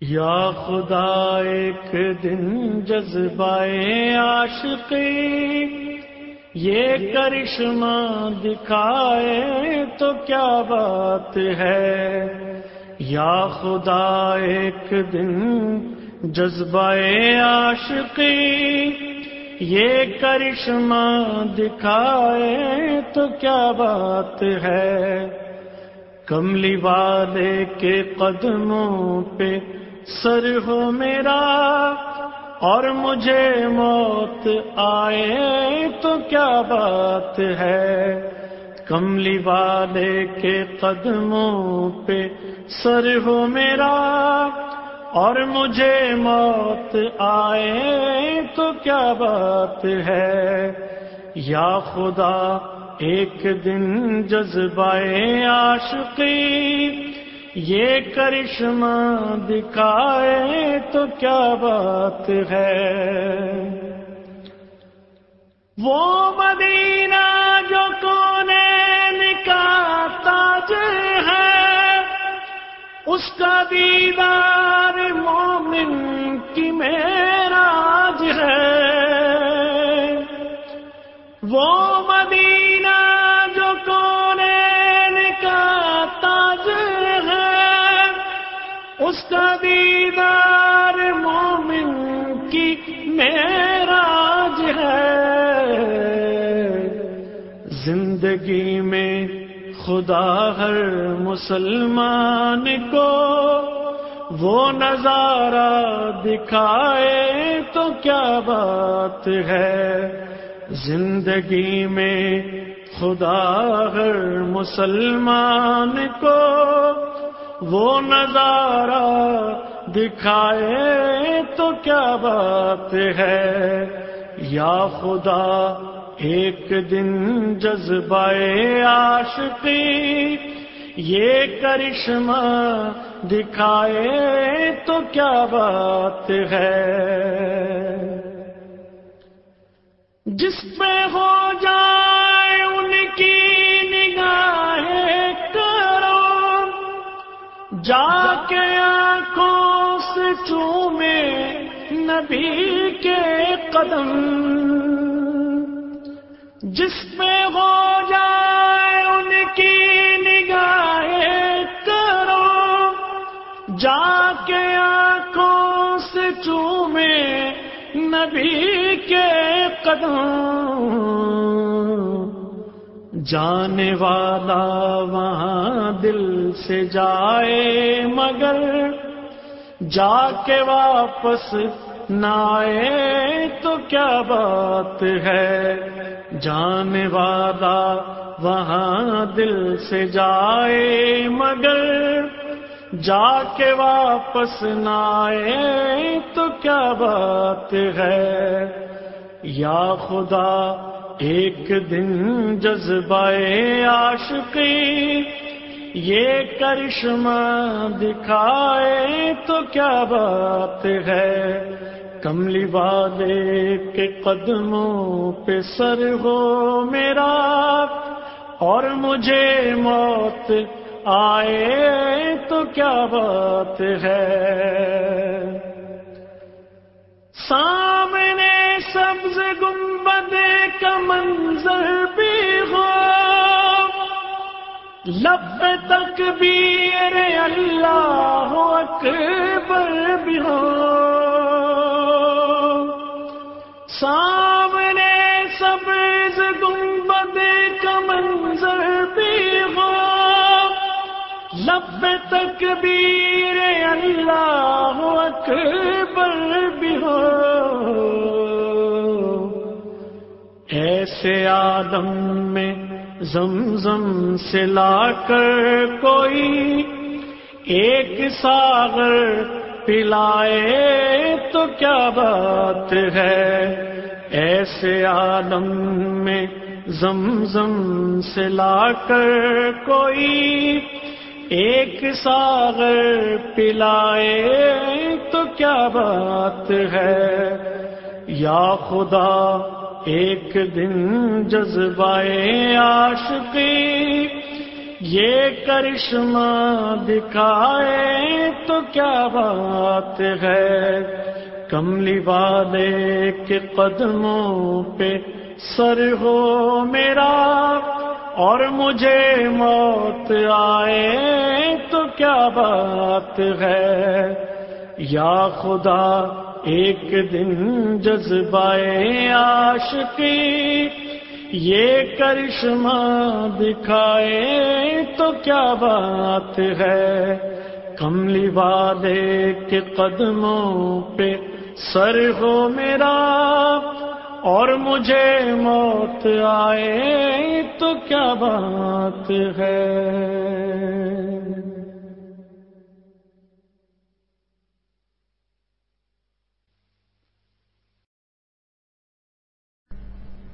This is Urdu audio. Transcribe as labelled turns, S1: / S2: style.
S1: یا خدا ایک دن جذبائے عاشقی، یہ کرشمہ دکھائے تو کیا بات ہے؟ یا خدا ایک دن جذبائے عاشقی، یہ کرشمہ دکھائے تو کیا بات ہے؟ کملی والے کے قدموں پہ سر ہو میرا اور مجھے موت آئے تو کیا بات ہے؟ کملی والے کے قدموں پہ سر ہو میرا اور مجھے موت آئے تو کیا بات ہے؟ یا خدا، ایک دن جذبائے عاشقی یہ کرشمہ دکھائے تو کیا بات ہے؟ وہ مدینہ جو کونے کا تاج ہے، اس کا دیدار دیدار مومن کی میراج ہے۔ زندگی میں خدا ہر مسلمان کو وہ نظارہ دکھائے تو کیا بات ہے؟ زندگی میں خدا ہر مسلمان کو وہ نظارہ دکھائے تو کیا بات ہے؟ یا خدا، ایک دن جذبائے عاشقی، یہ کرشمہ دکھائے تو کیا بات ہے؟ جس پہ ہو جائے کے آنکھوں سے چومے نبی کے قدم۔ جس پہ ہو جائے ان کی نگاہیں کرو۔ جا کے آنکھوں سے چومے نبی کے قدم۔ جانے والا وہاں دل سے جائے، مگر جا کے واپس نہ آئے تو کیا بات ہے؟ جانے والا وہاں دل سے جائے، مگر جا کے واپس نہ آئے تو کیا بات ہے؟ یا خدا ایک دن جذبائے عاشقی، یہ کرشمہ دکھائے تو کیا بات ہے؟ کملی والے کے قدموں پہ سر ہو میرا، اور مجھے موت آئے تو کیا بات ہے؟ سامنے سبز گنبد کا منظر بھی ہو۔ لب تک بھی ارے اللہ اکبر بھی ہو۔ سامنے سبز گنبد کا منظر بھی ہو۔ لب تک بھی عالم میں زمزم سے لا کر کوئی ایک ساغر پلائے تو کیا بات ہے؟ ایسے عالم میں زمزم سے لا کر کوئی ایک ساغر پلائے تو کیا بات ہے؟ یا خدا، ایک دن جذبائے عاشقی، یہ کرشمہ دکھائے تو کیا بات ہے؟ کملی والے کے قدموں پہ سر ہو میرا اور مجھے موت آئے تو کیا بات ہے؟ یا خدا ایک دن جذبائے عاشقی یہ کرشمہ دکھائے تو کیا بات ہے؟ کملی والے کے قدموں پہ سر ہو میرا اور مجھے موت آئے تو کیا بات ہے؟